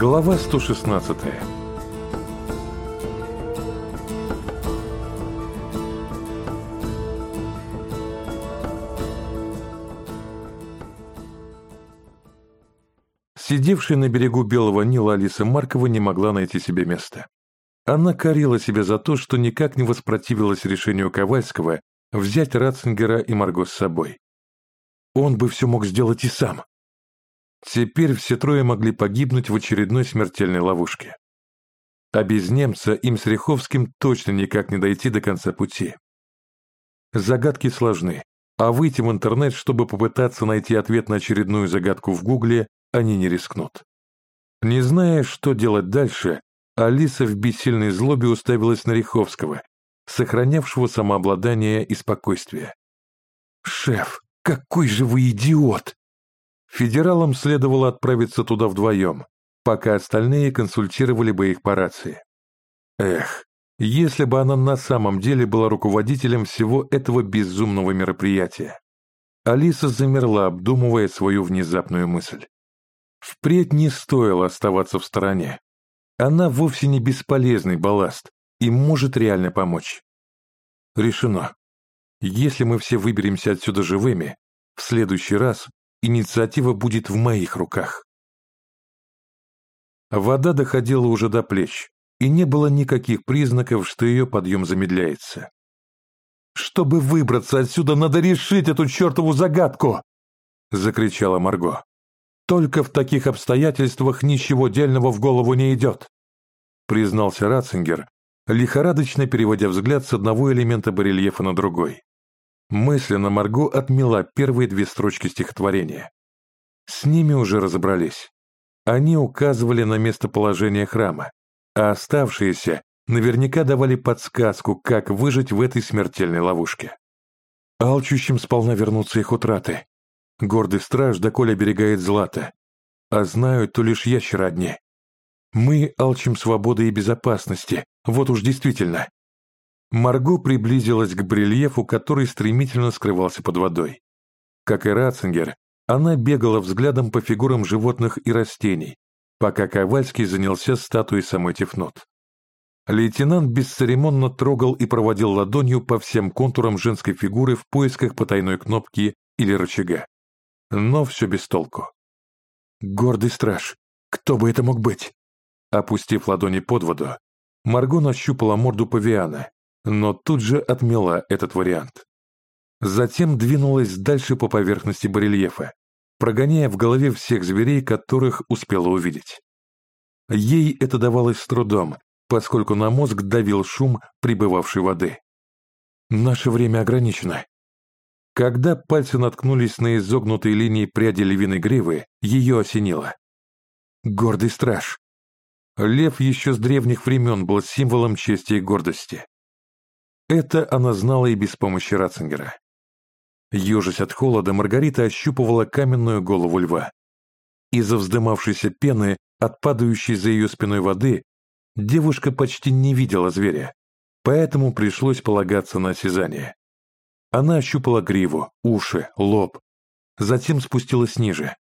Глава 116 Сидевшая на берегу Белого Нила Алиса Маркова не могла найти себе места. Она корила себя за то, что никак не воспротивилась решению Ковальского взять Ратцингера и Марго с собой. Он бы все мог сделать и сам. Теперь все трое могли погибнуть в очередной смертельной ловушке. А без немца им с Риховским точно никак не дойти до конца пути. Загадки сложны, а выйти в интернет, чтобы попытаться найти ответ на очередную загадку в Гугле, они не рискнут. Не зная, что делать дальше, Алиса в бессильной злобе уставилась на Риховского, сохранявшего самообладание и спокойствие. «Шеф, какой же вы идиот!» Федералам следовало отправиться туда вдвоем, пока остальные консультировали бы их по рации. Эх, если бы она на самом деле была руководителем всего этого безумного мероприятия. Алиса замерла, обдумывая свою внезапную мысль. Впредь не стоило оставаться в стороне. Она вовсе не бесполезный балласт и может реально помочь. Решено. Если мы все выберемся отсюда живыми, в следующий раз Инициатива будет в моих руках. Вода доходила уже до плеч, и не было никаких признаков, что ее подъем замедляется. «Чтобы выбраться отсюда, надо решить эту чертову загадку!» — закричала Марго. «Только в таких обстоятельствах ничего дельного в голову не идет», — признался Ратцингер, лихорадочно переводя взгляд с одного элемента барельефа на другой. Мысленно Марго отмела первые две строчки стихотворения. С ними уже разобрались. Они указывали на местоположение храма, а оставшиеся наверняка давали подсказку, как выжить в этой смертельной ловушке. Алчущим сполна вернутся их утраты. Гордый страж доколе оберегает злато, а знают то лишь ящеры одни. Мы алчим свободы и безопасности, вот уж действительно. Марго приблизилась к брельефу, который стремительно скрывался под водой. Как и Ратцингер, она бегала взглядом по фигурам животных и растений, пока Ковальский занялся статуей самой Тефнот. Лейтенант бесцеремонно трогал и проводил ладонью по всем контурам женской фигуры в поисках потайной кнопки или рычага. Но все без толку. «Гордый страж! Кто бы это мог быть?» Опустив ладони под воду, Марго нащупала морду павиана, но тут же отмела этот вариант. Затем двинулась дальше по поверхности барельефа, прогоняя в голове всех зверей, которых успела увидеть. Ей это давалось с трудом, поскольку на мозг давил шум прибывавшей воды. Наше время ограничено. Когда пальцы наткнулись на изогнутые линии пряди львиной гривы, ее осенило. Гордый страж. Лев еще с древних времен был символом чести и гордости. Это она знала и без помощи Ратцингера. Ежась от холода, Маргарита ощупывала каменную голову льва. Из-за вздымавшейся пены, от падающей за ее спиной воды, девушка почти не видела зверя, поэтому пришлось полагаться на осязание. Она ощупала гриву, уши, лоб, затем спустилась ниже.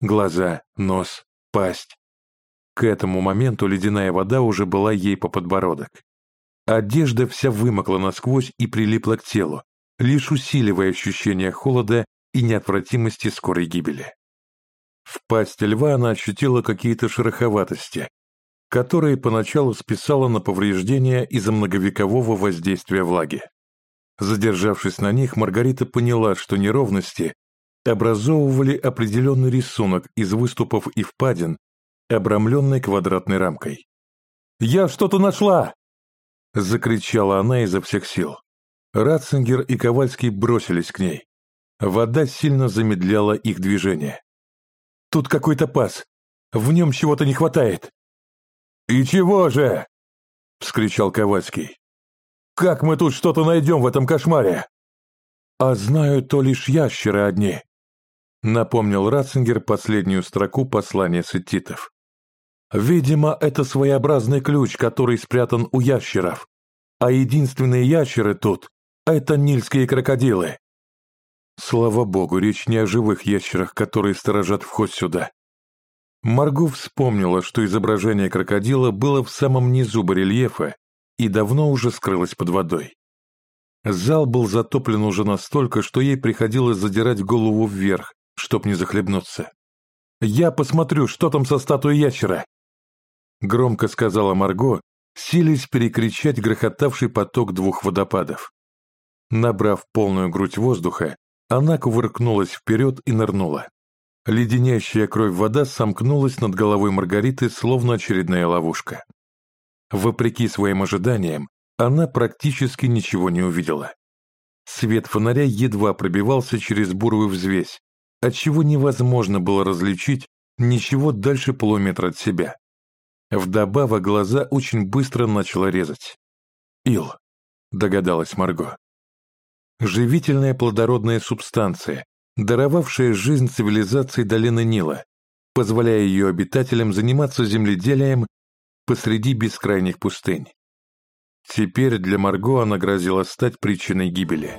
Глаза, нос, пасть. К этому моменту ледяная вода уже была ей по подбородок. Одежда вся вымокла насквозь и прилипла к телу, лишь усиливая ощущение холода и неотвратимости скорой гибели. В пасти льва она ощутила какие-то шероховатости, которые поначалу списала на повреждения из-за многовекового воздействия влаги. Задержавшись на них, Маргарита поняла, что неровности образовывали определенный рисунок из выступов и впадин, обрамленный квадратной рамкой. «Я что-то нашла!» — закричала она изо всех сил. Ратцингер и Ковальский бросились к ней. Вода сильно замедляла их движение. «Тут какой-то пас. В нем чего-то не хватает». «И чего же?» — вскричал Ковальский. «Как мы тут что-то найдем в этом кошмаре?» «А знаю то лишь ящеры одни», — напомнил Ратцингер последнюю строку послания сетитов. Видимо, это своеобразный ключ, который спрятан у ящеров. А единственные ящеры тут — это нильские крокодилы. Слава богу, речь не о живых ящерах, которые сторожат вход сюда. Марго вспомнила, что изображение крокодила было в самом низу барельефа и давно уже скрылось под водой. Зал был затоплен уже настолько, что ей приходилось задирать голову вверх, чтоб не захлебнуться. «Я посмотрю, что там со статуей ящера!» Громко сказала Марго, силясь перекричать грохотавший поток двух водопадов. Набрав полную грудь воздуха, она кувыркнулась вперед и нырнула. Леденящая кровь вода сомкнулась над головой Маргариты, словно очередная ловушка. Вопреки своим ожиданиям, она практически ничего не увидела. Свет фонаря едва пробивался через бурую взвесь, отчего невозможно было различить ничего дальше полуметра от себя. Вдобавок глаза очень быстро начало резать. «Ил», — догадалась Марго. Живительная плодородная субстанция, даровавшая жизнь цивилизации долины Нила, позволяя ее обитателям заниматься земледелием посреди бескрайних пустынь. Теперь для Марго она грозила стать причиной гибели.